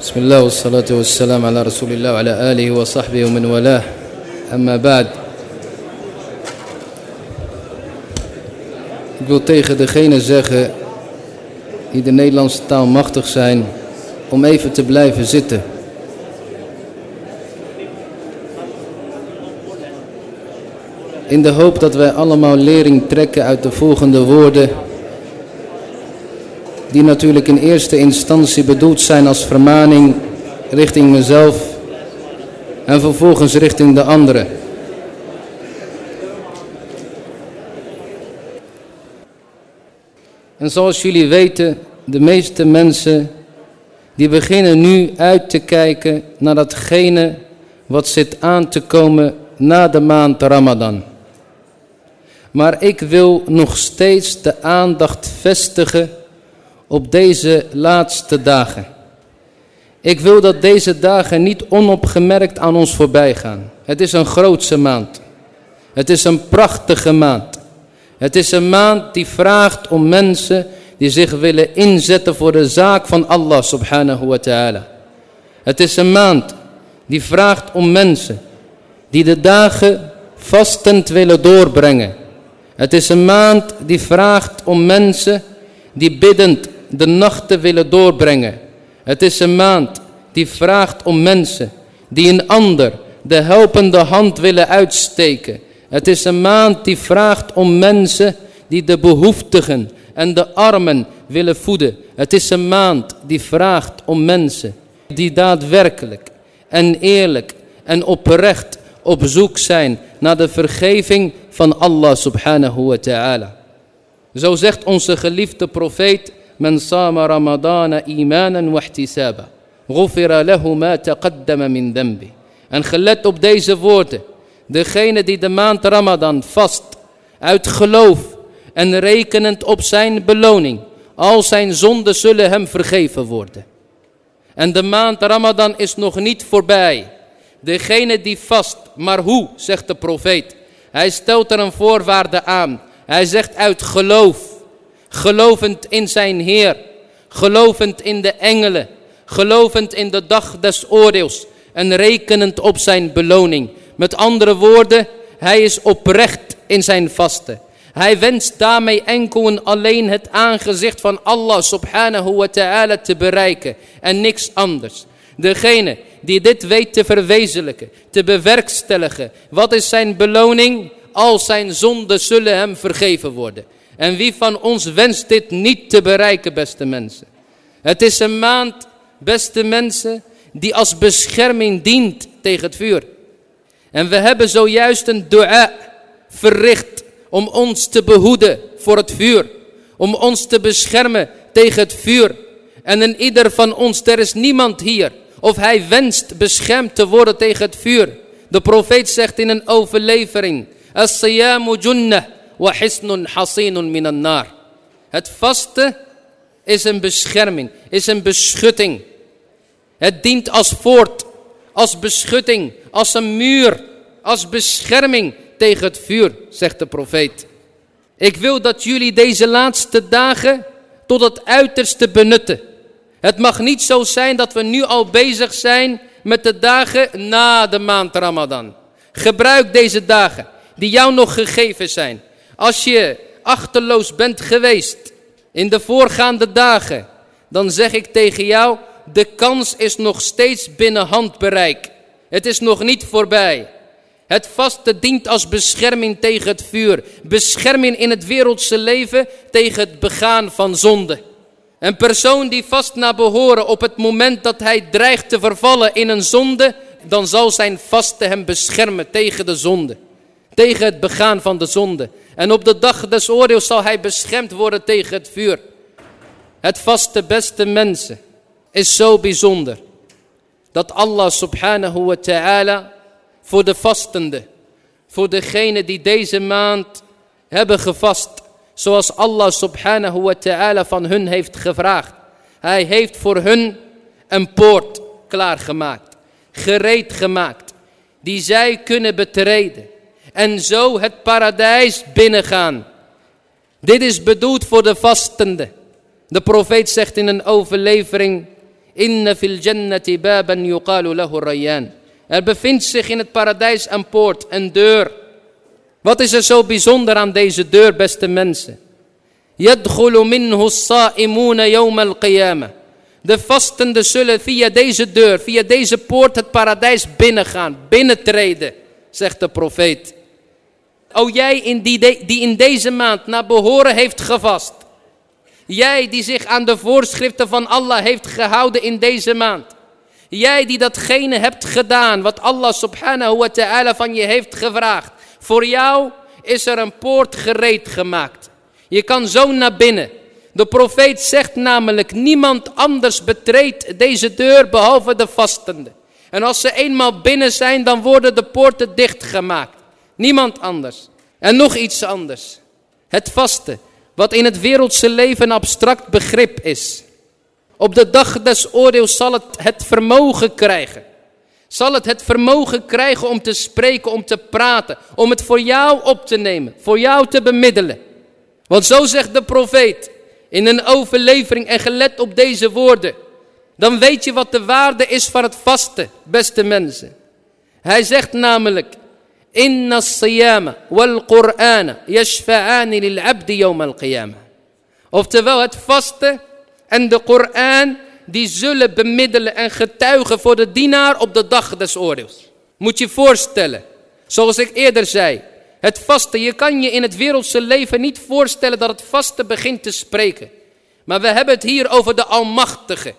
بسم الله والصلاة والسلام على رسول الله وعلى آله وصحبه ومن والاه أما بعد Ik wil tegen degene zeggen die de Nederlandse taal machtig zijn om even te blijven zitten. In de hoop dat wij allemaal lering trekken uit de volgende woorden die natuurlijk in eerste instantie bedoeld zijn als vermaning richting mezelf en vervolgens richting de anderen. En zoals jullie weten, de meeste mensen die beginnen nu uit te kijken naar datgene wat zit aan te komen na de maand Ramadan. Maar ik wil nog steeds de aandacht vestigen op deze laatste dagen. Ik wil dat deze dagen niet onopgemerkt aan ons voorbij gaan. Het is een grootse maand. Het is een prachtige maand. Het is een maand die vraagt om mensen die zich willen inzetten voor de zaak van Allah subhanahu wa ta'ala. Het is een maand die vraagt om mensen die de dagen vastend willen doorbrengen. Het is een maand die vraagt om mensen die biddend de nachten willen doorbrengen. Het is een maand die vraagt om mensen die een ander de helpende hand willen uitsteken. Het is een maand die vraagt om mensen die de behoeftigen en de armen willen voeden. Het is een maand die vraagt om mensen die daadwerkelijk en eerlijk en oprecht op zoek zijn naar de vergeving van Allah subhanahu wa ta'ala. Zo zegt onze geliefde profeet من صام رمضان إيمانا واحتسابا غفر له ما تقدم من ذنبه En gelet op deze woorden. Degene die de maand Ramadan vast uit geloof en rekenend op zijn beloning. Al zijn zonden zullen hem vergeven worden. En de maand Ramadan is nog niet voorbij. Degene die vast, maar hoe, zegt de profeet. Hij stelt er een voorwaarde aan. Hij zegt uit geloof gelovend in zijn Heer, gelovend in de engelen, gelovend in de dag des oordeels en rekenend op zijn beloning. Met andere woorden, hij is oprecht in zijn vasten. Hij wenst daarmee enkel en alleen het aangezicht van Allah subhanahu wa ta'ala te bereiken en niks anders. Degene die dit weet te verwezenlijken, te bewerkstelligen, wat is zijn beloning? Al zijn zonden zullen hem vergeven worden. En wie van ons wenst dit niet te bereiken, beste mensen? Het is een maand, beste mensen, die als bescherming dient tegen het vuur. En we hebben zojuist een dua verricht om ons te behoeden voor het vuur. Om ons te beschermen tegen het vuur. En in ieder van ons, er is niemand hier. Of hij wenst beschermd te worden tegen het vuur. De profeet zegt in een overlevering. As-siyamu junnah het vaste is een bescherming, is een beschutting. Het dient als voort, als beschutting, als een muur, als bescherming tegen het vuur, zegt de profeet. Ik wil dat jullie deze laatste dagen tot het uiterste benutten. Het mag niet zo zijn dat we nu al bezig zijn met de dagen na de maand Ramadan. Gebruik deze dagen die jou nog gegeven zijn. Als je achterloos bent geweest in de voorgaande dagen, dan zeg ik tegen jou, de kans is nog steeds binnen handbereik. Het is nog niet voorbij. Het vaste dient als bescherming tegen het vuur. Bescherming in het wereldse leven tegen het begaan van zonde. Een persoon die vast naar behoren op het moment dat hij dreigt te vervallen in een zonde, dan zal zijn vaste hem beschermen tegen de zonde. Tegen het begaan van de zonde. En op de dag des oordeels zal hij beschermd worden tegen het vuur. Het vaste beste mensen is zo bijzonder. Dat Allah subhanahu wa ta'ala voor de vastende. Voor degene die deze maand hebben gevast. Zoals Allah subhanahu wa ta'ala van hun heeft gevraagd. Hij heeft voor hun een poort klaargemaakt. Gereed gemaakt. Die zij kunnen betreden en zo het paradijs binnengaan. Dit is bedoeld voor de vastende. De profeet zegt in een overlevering, Inna fil jannati baban yuqalu lahu rayyan. Er bevindt zich in het paradijs een poort, een deur. Wat is er zo bijzonder aan deze deur, beste mensen? Yadkhulu minhu sa'imuna yawm al-qiyamah. De vastenden zullen via deze deur, via deze poort het paradijs binnengaan, binnentreden, zegt de profeet. O jij in die, die in deze maand naar behoren heeft gevast. Jij die zich aan de voorschriften van Allah heeft gehouden in deze maand. Jij die datgene hebt gedaan wat Allah subhanahu wa ta'ala van je heeft gevraagd. Voor jou is er een poort gereed gemaakt. Je kan zo naar binnen. De profeet zegt namelijk, niemand anders betreedt deze deur behalve de vastende. En als ze eenmaal binnen zijn, dan worden de poorten dichtgemaakt. Niemand anders. En nog iets anders. Het vasten, wat in het wereldse leven een abstract begrip is. Op de dag des oordeels zal het het vermogen krijgen. Zal het het vermogen krijgen om te spreken, om te praten, om het voor jou op te nemen, voor jou te bemiddelen. Want zo zegt de profeet in een overlevering en gelet op deze woorden, dan weet je wat de waarde is van het vasten, beste mensen. Hij zegt namelijk, Qur'ana yashfa'ani lil abdi yawm al qiyamah. Oftewel het vasten en de Koran die zullen bemiddelen en getuigen voor de dienaar op de dag des oordeels. Moet je voorstellen, zoals ik eerder zei, het vasten, je kan je in het wereldse leven niet voorstellen dat het vasten begint te spreken. Maar we hebben het hier over de Almachtige.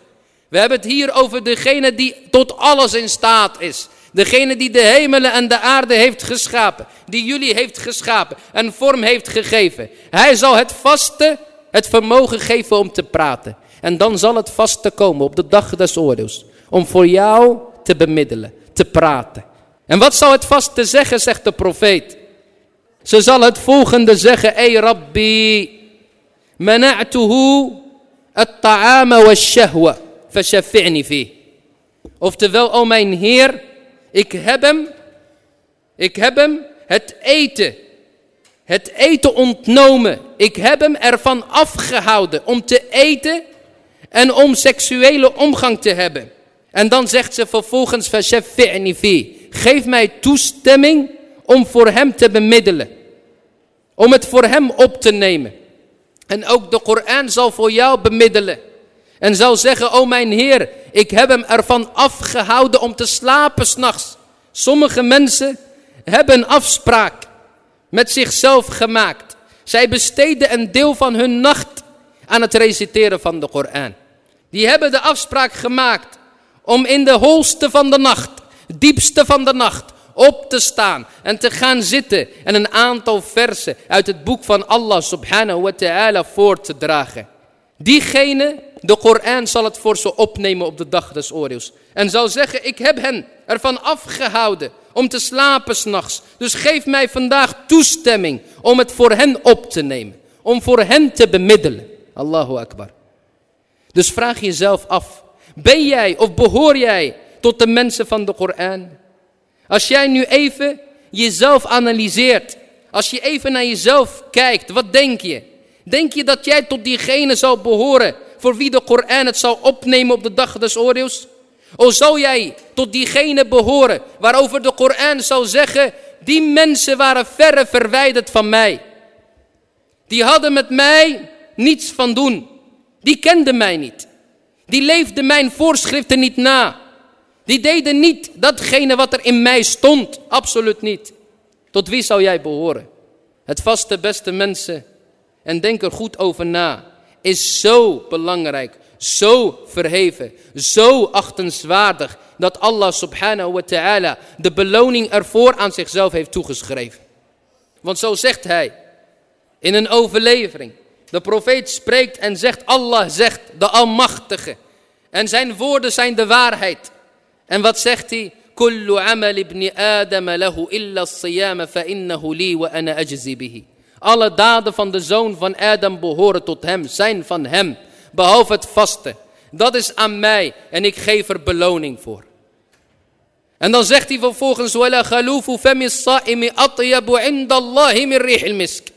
We hebben het hier over degene die tot alles in staat is. Degene die de hemelen en de aarde heeft geschapen. Die jullie heeft geschapen en vorm heeft gegeven. Hij zal het vasten het vermogen geven om te praten. En dan zal het vasten komen op de dag des oordeels. Om voor jou te bemiddelen, te praten. En wat zal het vasten zeggen, zegt de profeet. Ze zal het volgende zeggen. Ey Rabbi, mana'tuhu at-ta'ama wa shahwa, fi. Oftewel, o mijn Heer, ik heb hem, ik heb hem het eten, het eten ontnomen. Ik heb hem ervan afgehouden om te eten en om seksuele omgang te hebben. En dan zegt ze vervolgens, geef mij toestemming om voor hem te bemiddelen. Om het voor hem op te nemen. En ook de Koran zal voor jou bemiddelen. En zal zeggen, o mijn Heer, ik heb hem ervan afgehouden om te slapen s'nachts. Sommige mensen hebben een afspraak met zichzelf gemaakt. Zij besteden een deel van hun nacht aan het reciteren van de Koran. Die hebben de afspraak gemaakt om in de holste van de nacht, diepste van de nacht, op te staan en te gaan zitten en een aantal versen uit het boek van Allah subhanahu wa ta'ala voor te dragen. Diegene, de Koran zal het voor ze opnemen op de dag des oordeels. En zal zeggen, ik heb hen ervan afgehouden om te slapen s'nachts. Dus geef mij vandaag toestemming om het voor hen op te nemen. Om voor hen te bemiddelen. Allahu Akbar. Dus vraag jezelf af, ben jij of behoor jij tot de mensen van de Koran? Als jij nu even jezelf analyseert, als je even naar jezelf kijkt, wat denk je? Denk je dat jij tot diegene zou behoren voor wie de Koran het zou opnemen op de dag des oordeels? O zou jij tot diegene behoren waarover de Koran zou zeggen, die mensen waren verre verwijderd van mij. Die hadden met mij niets van doen. Die kenden mij niet. Die leefden mijn voorschriften niet na. Die deden niet datgene wat er in mij stond. Absoluut niet. Tot wie zou jij behoren? Het vaste beste mensen. En denk er goed over na. Is zo belangrijk. Zo verheven. Zo achtenswaardig. Dat Allah subhanahu wa ta'ala de beloning ervoor aan zichzelf heeft toegeschreven. Want zo zegt hij. In een overlevering. De profeet spreekt en zegt, Allah zegt, de Almachtige. En zijn woorden zijn de waarheid. En wat zegt hij? Kullu amal ibn Adam lahu illa siyama fa li wa ana ajzi bihi. Alle daden van de zoon van Adam behoren tot hem, zijn van hem, behalve het vasten. Dat is aan mij en ik geef er beloning voor. En dan zegt hij vervolgens, wala khalufu fami saimi min misk.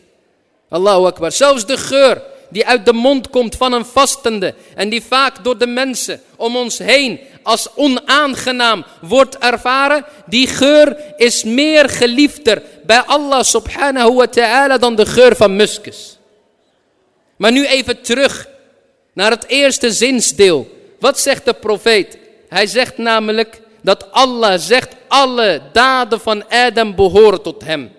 Allahu Akbar. Zelfs de geur die uit de mond komt van een vastende en die vaak door de mensen om ons heen als onaangenaam wordt ervaren, die geur is meer geliefder bij Allah subhanahu wa ta'ala dan de geur van muskus. Maar nu even terug naar het eerste zinsdeel. Wat zegt de profeet? Hij zegt namelijk dat Allah zegt alle daden van Adam behoren tot hem.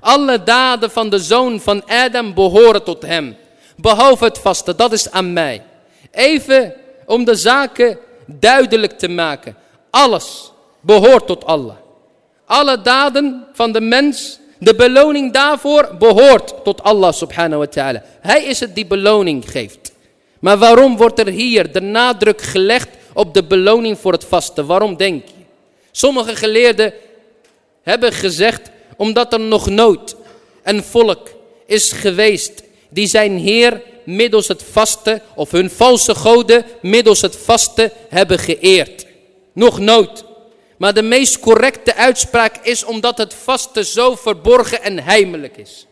Alle daden van de zoon van Adam behoren tot hem. Behalve het vasten, dat is aan mij. Even om de zaken duidelijk te maken. Alles behoort tot Allah. Alle daden van de mens, de beloning daarvoor behoort tot Allah subhanahu wa ta'ala. Hij is het die beloning geeft. Maar waarom wordt er hier de nadruk gelegd op de beloning voor het vasten? Waarom denk je? Sommige geleerden hebben gezegd, omdat er nog nooit een volk is geweest die zijn Heer middels het vasten of hun valse goden middels het vasten hebben geëerd. Nog nooit. Maar de meest correcte uitspraak is omdat het vasten zo verborgen en heimelijk is.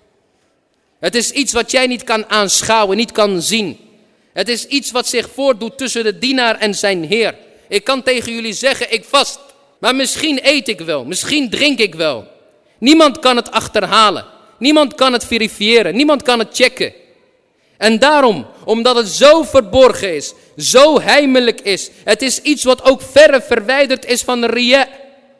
Het is iets wat jij niet kan aanschouwen, niet kan zien. Het is iets wat zich voordoet tussen de dienaar en zijn Heer. Ik kan tegen jullie zeggen, ik vast. Maar misschien eet ik wel, misschien drink ik wel. Niemand kan het achterhalen. Niemand kan het verifiëren. Niemand kan het checken. En daarom, omdat het zo verborgen is, zo heimelijk is. Het is iets wat ook verre verwijderd is van ria.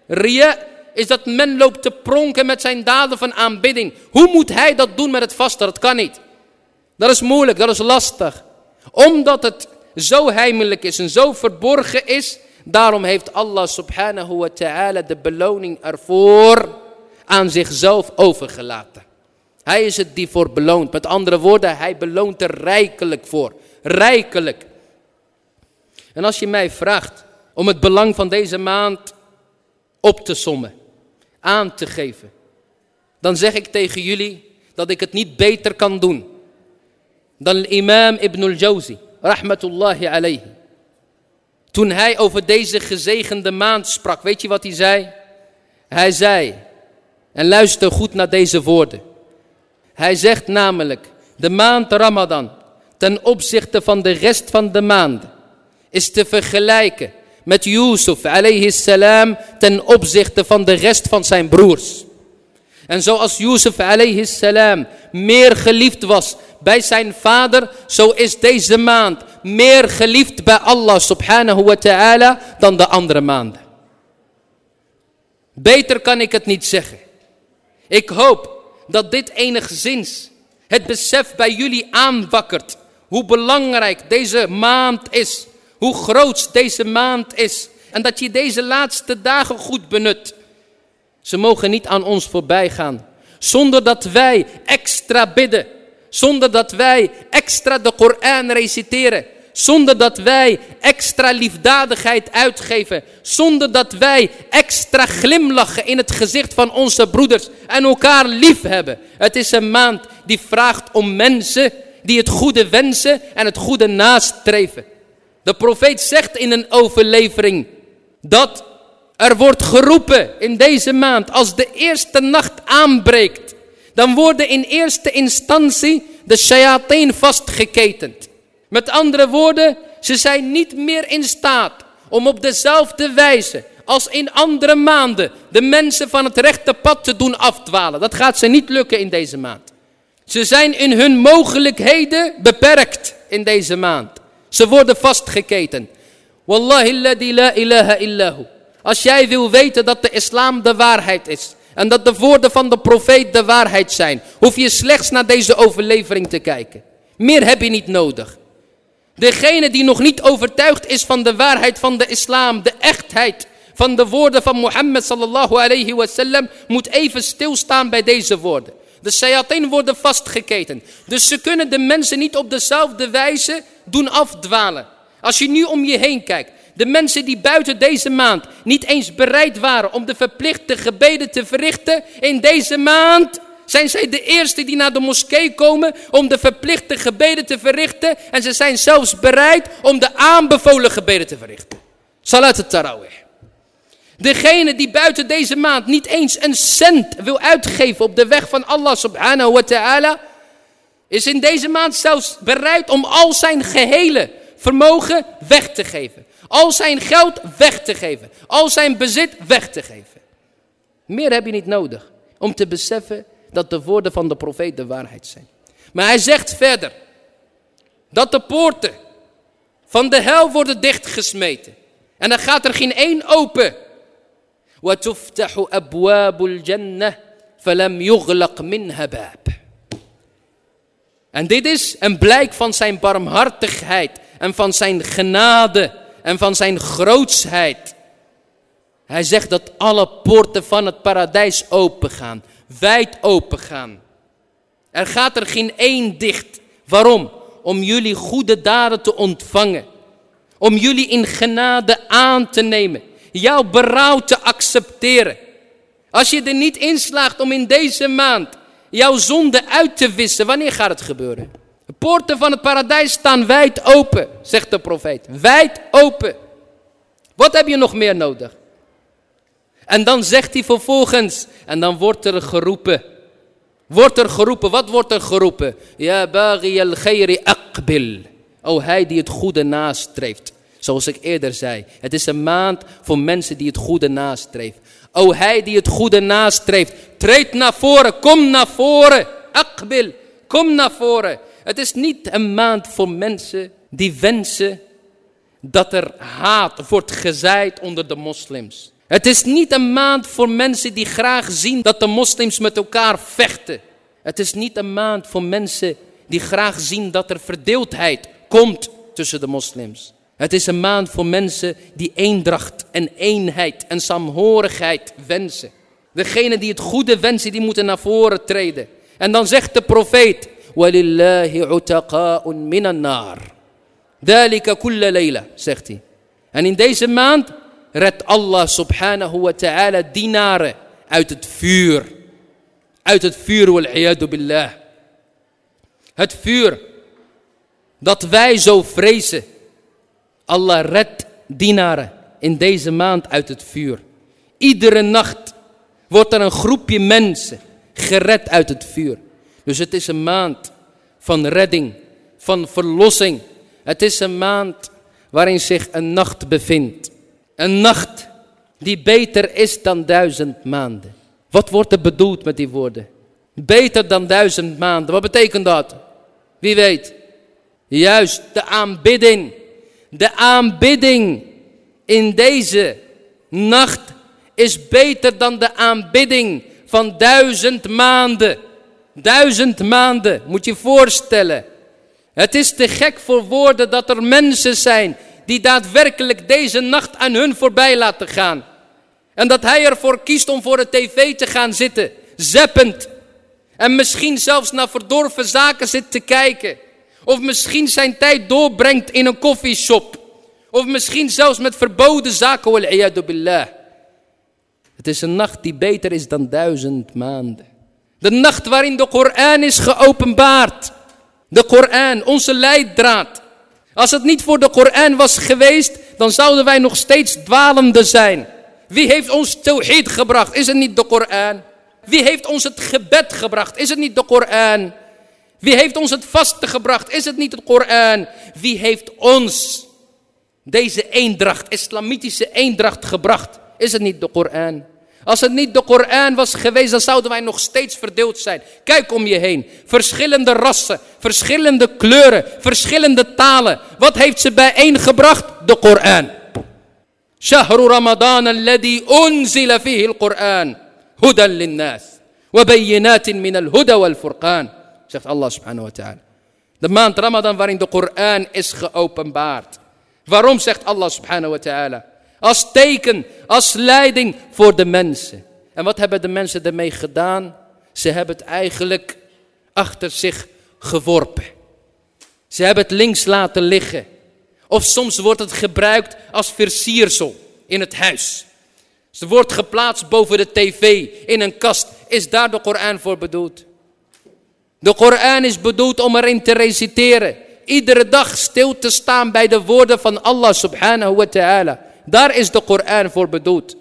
Ria is dat men loopt te pronken met zijn daden van aanbidding. Hoe moet hij dat doen met het vasten? Dat kan niet. Dat is moeilijk, dat is lastig. Omdat het zo heimelijk is en zo verborgen is, daarom heeft Allah subhanahu wa ta'ala de beloning ervoor aan zichzelf overgelaten. Hij is het die voor beloont. Met andere woorden, hij beloont er rijkelijk voor. Rijkelijk. En als je mij vraagt om het belang van deze maand op te sommen, aan te geven, dan zeg ik tegen jullie dat ik het niet beter kan doen dan imam Ibn al-Jawzi, rahmatullahi alayhi. Toen hij over deze gezegende maand sprak, weet je wat hij zei? Hij zei, en luister goed naar deze woorden. Hij zegt namelijk, de maand Ramadan ten opzichte van de rest van de maanden is te vergelijken met Yusuf alayhi salam ten opzichte van de rest van zijn broers. En zoals Yusuf alayhi salam meer geliefd was bij zijn vader, zo is deze maand meer geliefd bij Allah subhanahu wa ta'ala dan de andere maanden. Beter kan ik het niet zeggen. Ik hoop dat dit enigszins het besef bij jullie aanwakkert. Hoe belangrijk deze maand is. Hoe groot deze maand is. En dat je deze laatste dagen goed benut. Ze mogen niet aan ons voorbij gaan. Zonder dat wij extra bidden. Zonder dat wij extra de Koran reciteren. Zonder dat wij extra liefdadigheid uitgeven. Zonder dat wij extra glimlachen in het gezicht van onze broeders en elkaar lief hebben. Het is een maand die vraagt om mensen die het goede wensen en het goede nastreven. De profeet zegt in een overlevering dat er wordt geroepen in deze maand als de eerste nacht aanbreekt. Dan worden in eerste instantie de shayateen vastgeketend. Met andere woorden, ze zijn niet meer in staat om op dezelfde wijze als in andere maanden de mensen van het rechte pad te doen afdwalen. Dat gaat ze niet lukken in deze maand. Ze zijn in hun mogelijkheden beperkt in deze maand. Ze worden vastgeketen. Wallahi la ilaha illahu. Als jij wil weten dat de islam de waarheid is en dat de woorden van de profeet de waarheid zijn, hoef je slechts naar deze overlevering te kijken. Meer heb je niet nodig. Degene die nog niet overtuigd is van de waarheid van de islam, de echtheid van de woorden van Mohammed sallallahu alayhi wasallam, moet even stilstaan bij deze woorden. De shayateen worden vastgeketen. Dus ze kunnen de mensen niet op dezelfde wijze doen afdwalen. Als je nu om je heen kijkt, de mensen die buiten deze maand niet eens bereid waren om de verplichte gebeden te verrichten in deze maand, zijn zij de eerste die naar de moskee komen om de verplichte gebeden te verrichten. En ze zijn zelfs bereid om de aanbevolen gebeden te verrichten. Salat al-Tarawih. Degene die buiten deze maand niet eens een cent wil uitgeven op de weg van Allah subhanahu wa ta'ala. Is in deze maand zelfs bereid om al zijn gehele vermogen weg te geven. Al zijn geld weg te geven. Al zijn bezit weg te geven. Meer heb je niet nodig om te beseffen dat de woorden van de profeet de waarheid zijn. Maar hij zegt verder dat de poorten van de hel worden dichtgesmeten. En dan gaat er geen één open. وَتُفْتَحُ أَبْوَابُ الْجَنَّةِ فَلَمْ يُغْلَقْ مِنْهَا بَابٍ En dit is een blijk van zijn barmhartigheid en van zijn genade en van zijn grootsheid. Hij zegt dat alle poorten van het paradijs open gaan, wijd open gaan. Er gaat er geen één dicht. Waarom? Om jullie goede daden te ontvangen. Om jullie in genade aan te nemen. Jouw berouw te accepteren. Als je er niet in slaagt om in deze maand jouw zonde uit te wissen, wanneer gaat het gebeuren? De poorten van het paradijs staan wijd open, zegt de profeet. Wijd open. Wat heb je nog meer nodig? En dan zegt hij vervolgens, en dan wordt er geroepen. Wordt er geroepen, wat wordt er geroepen? Ja, baghi al khayri aqbil. O hij die het goede nastreeft. Zoals ik eerder zei, het is een maand voor mensen die het goede nastreeft. O hij die het goede nastreeft, treed naar voren, kom naar voren. Aqbil, kom naar voren. Het is niet een maand voor mensen die wensen dat er haat wordt gezaaid onder de moslims. Het is niet een maand voor mensen die graag zien dat de moslims met elkaar vechten. Het is niet een maand voor mensen die graag zien dat er verdeeldheid komt tussen de moslims. Het is een maand voor mensen die eendracht en eenheid en saamhorigheid wensen. Degene die het goede wensen, die moeten naar voren treden. En dan zegt de profeet, وَلِلَّهِ عُتَقَاءٌ مِنَ النَّارِ ذَلِكَ كُلَّ لَيْلَةٍ, zegt hij. En in deze maand redt Allah subhanahu wa ta'ala dienaren uit het vuur. Uit het vuur, wal billah. Het vuur dat wij zo vrezen. Allah redt dienaren in deze maand uit het vuur. Iedere nacht wordt er een groepje mensen gered uit het vuur. Dus het is een maand van redding, van verlossing. Het is een maand waarin zich een nacht bevindt. Een nacht die beter is dan duizend maanden. Wat wordt er bedoeld met die woorden? Beter dan duizend maanden. Wat betekent dat? Wie weet? Juist de aanbidding. De aanbidding in deze nacht is beter dan de aanbidding van duizend maanden. Duizend maanden, moet je voorstellen. Het is te gek voor woorden dat er mensen zijn die daadwerkelijk deze nacht aan hun voorbij laten gaan. En dat hij ervoor kiest om voor de tv te gaan zitten, zeppend. En misschien zelfs naar verdorven zaken zit te kijken. Of misschien zijn tijd doorbrengt in een koffieshop. Of misschien zelfs met verboden zaken. billah. Het is een nacht die beter is dan duizend maanden. De nacht waarin de Koran is geopenbaard. De Koran, onze leidraad. Als het niet voor de Koran was geweest, dan zouden wij nog steeds dwalende zijn. Wie heeft ons tawhid gebracht? Is het niet de Koran? Wie heeft ons het gebed gebracht? Is het niet de Koran? Wie heeft ons het vasten gebracht? Is het niet de Koran? Wie heeft ons deze eendracht, islamitische eendracht gebracht? Is het niet de Koran? Als het niet de Koran was geweest, dan zouden wij nog steeds verdeeld zijn. Kijk om je heen. Verschillende rassen, verschillende kleuren, verschillende talen. Wat heeft ze bijeengebracht? De Koran. شهر رمضان الذي أنزل فيه القرآن هدى للناس وبينات من الهدى والفرقان zegt Allah subhanahu wa ta'ala. De maand Ramadan waarin de Koran is geopenbaard. Waarom zegt Allah subhanahu wa ta'ala? Als teken, als leiding voor de mensen. En wat hebben de mensen ermee gedaan? Ze hebben het eigenlijk achter zich geworpen. Ze hebben het links laten liggen. Of soms wordt het gebruikt als versiersel in het huis. Ze wordt geplaatst boven de tv in een kast. Is daar de Koran voor bedoeld? De Koran is bedoeld om erin te reciteren. Iedere dag stil te staan bij de woorden van Allah subhanahu wa ta'ala. Daar is de Koran voor bedoeld.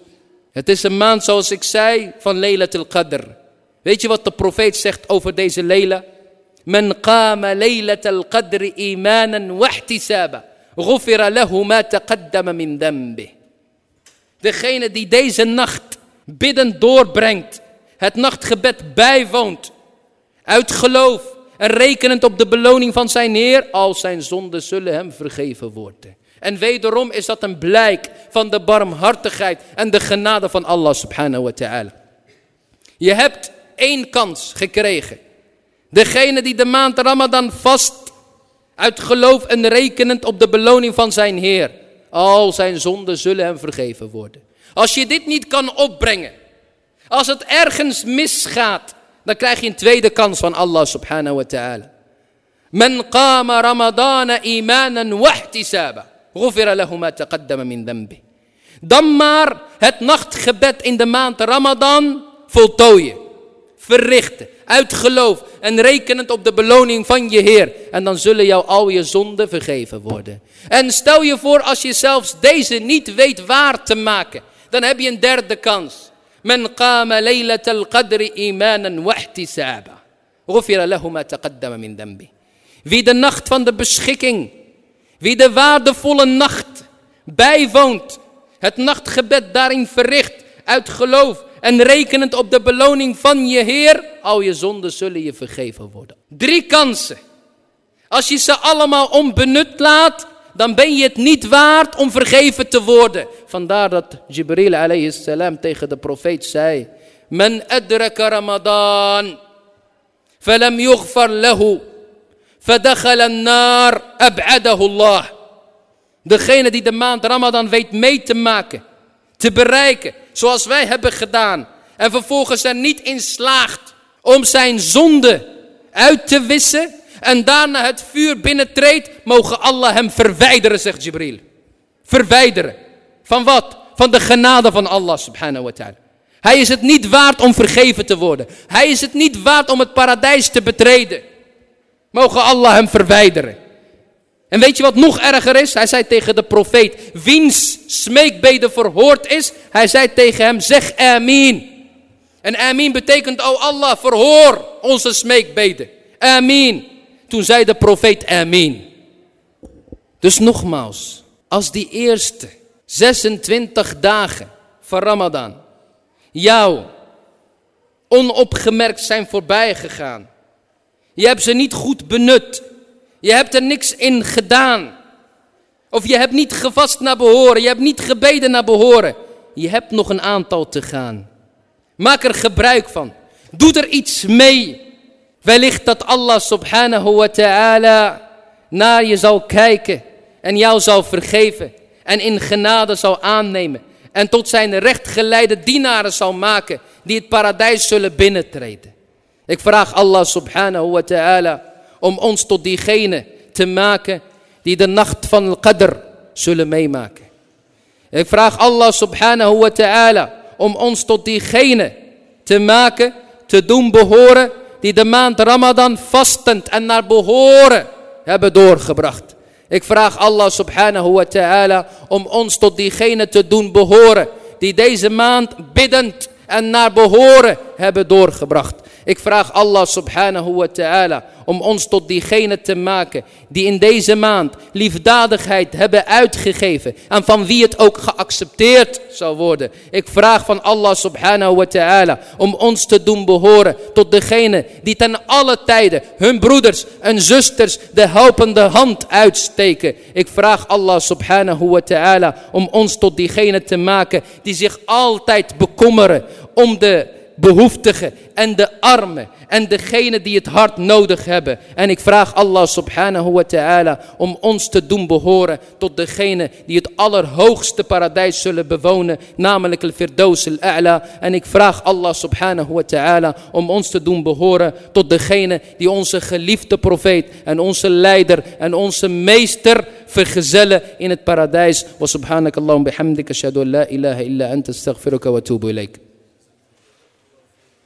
Het is een maand, zoals ik zei, van Laylatul Qadr. Weet je wat de profeet zegt over deze Layla? Men qama Laylatul Qadr imanan wa ihtisaba. Ghufira lahu ma taqaddama min. Degene die deze nacht bidden doorbrengt, het nachtgebed bijwoont, uit geloof en rekenend op de beloning van zijn Heer, al zijn zonden zullen hem vergeven worden. En wederom is dat een blijk van de barmhartigheid en de genade van Allah subhanahu wa ta'ala. Je hebt één kans gekregen. Degene die de maand Ramadan vast uit geloof en rekenend op de beloning van zijn Heer. Al zijn zonden zullen hem vergeven worden. Als je dit niet kan opbrengen. Als het ergens misgaat. Dan krijg je een tweede kans van Allah subhanahu wa ta'ala. Men qama ramadana imanan wahtisaba. Ghufira lahu ma taqaddama min dhanbi. Dan maar het nachtgebed in de maand Ramadan voltooien. Verrichten. Uit geloof. En rekenend op de beloning van je Heer. En dan zullen jou al je zonden vergeven worden. En stel je voor als je zelfs deze niet weet waar te maken. Dan heb je een derde kans. Men qama imanan dambi. Wie de nacht van de beschikking. Wie de waardevolle nacht bijwoont. Het nachtgebed daarin verricht. Uit geloof en rekenend op de beloning van je Heer, al je zonden zullen je vergeven worden. Drie kansen. Als je ze allemaal onbenut laat, dan ben je het niet waard om vergeven te worden. Vandaar dat Jibril alayhi salam tegen de profeet zei, Men adraka Ramadan, falam yughfar lahu, fadakhala an-nar, ab'adahu Allah. Degene die de maand Ramadan weet mee te maken, te bereiken, zoals wij hebben gedaan. En vervolgens er niet in slaagt om zijn zonde uit te wissen. En daarna het vuur binnentreedt, mogen Allah hem verwijderen, zegt Jibril. Verwijderen. Van wat? Van de genade van Allah subhanahu wa ta'ala. Hij is het niet waard om vergeven te worden. Hij is het niet waard om het paradijs te betreden. Mogen Allah hem verwijderen. En weet je wat nog erger is? Hij zei tegen de profeet, wiens smeekbede verhoord is, hij zei tegen hem, zeg amin. En amin betekent, oh Allah, verhoor onze smeekbede. Amin. Toen zei de profeet amin. Dus nogmaals, als die eerste 26 dagen van Ramadan jou onopgemerkt zijn voorbij gegaan. Je hebt ze niet goed benut. Je hebt er niks in gedaan. Of je hebt niet gevast naar behoren. Je hebt niet gebeden naar behoren. Je hebt nog een aantal te gaan. Maak er gebruik van. Doe er iets mee. Wellicht dat Allah subhanahu wa ta'ala naar je zal kijken. En jou zal vergeven. En in genade zal aannemen. En tot zijn rechtgeleide dienaren zal maken. Die het paradijs zullen binnentreden. Ik vraag Allah subhanahu wa ta'ala om ons tot diegene te maken die de nacht van al-Qadr zullen meemaken. Ik vraag Allah subhanahu wa ta'ala om ons tot diegene te maken, te doen behoren die de maand Ramadan vastend en naar behoren hebben doorgebracht. Ik vraag Allah subhanahu wa ta'ala om ons tot diegene te doen behoren die deze maand biddend en naar behoren hebben doorgebracht. Ik vraag Allah subhanahu wa ta'ala om ons tot diegene te maken die in deze maand liefdadigheid hebben uitgegeven en van wie het ook geaccepteerd zal worden. Ik vraag van Allah subhanahu wa ta'ala om ons te doen behoren tot degene die ten alle tijden hun broeders en zusters de helpende hand uitsteken. Ik vraag Allah subhanahu wa ta'ala om ons tot diegene te maken die zich altijd bekommeren om de behoeftigen en de armen en degene die het hart nodig hebben. En ik vraag Allah subhanahu wa ta'ala om ons te doen behoren tot degene die het allerhoogste paradijs zullen bewonen, namelijk el firdaus al-a'la. En ik vraag Allah subhanahu wa ta'ala om ons te doen behoren tot degene die onze geliefde profeet en onze leider en onze meester vergezellen in het paradijs. Wa subhanakallahum bihamdika ashhadu an la ilaha illa anta astaghfiruka wa atubu ilaik.